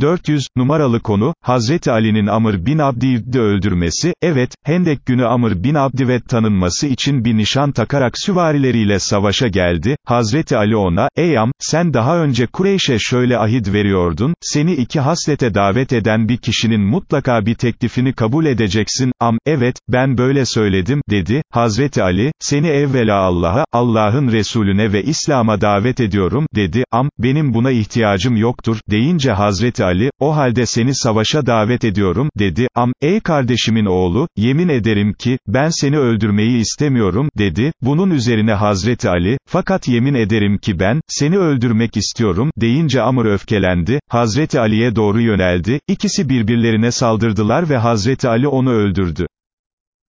400, numaralı konu, Hazreti Ali'nin Amr bin Abdivd'i öldürmesi, evet, Hendek günü Amr bin Abdivet tanınması için bir nişan takarak süvarileriyle savaşa geldi, Hazreti Ali ona, ey Am, sen daha önce Kureyş'e şöyle ahit veriyordun, seni iki haslete davet eden bir kişinin mutlaka bir teklifini kabul edeceksin, Am, evet, ben böyle söyledim, dedi, Hazreti Ali, seni evvela Allah'a, Allah'ın Resulüne ve İslam'a davet ediyorum, dedi, Am, benim buna ihtiyacım yoktur, deyince Hazreti Ali, o halde seni savaşa davet ediyorum, dedi, Am, ey kardeşimin oğlu, yemin ederim ki, ben seni öldürmeyi istemiyorum, dedi, bunun üzerine Hazreti Ali, fakat yemin ederim ki ben, seni öldürmek istiyorum, deyince Amr öfkelendi, Hazreti Ali'ye doğru yöneldi, ikisi birbirlerine saldırdılar ve Hazreti Ali onu öldürdü.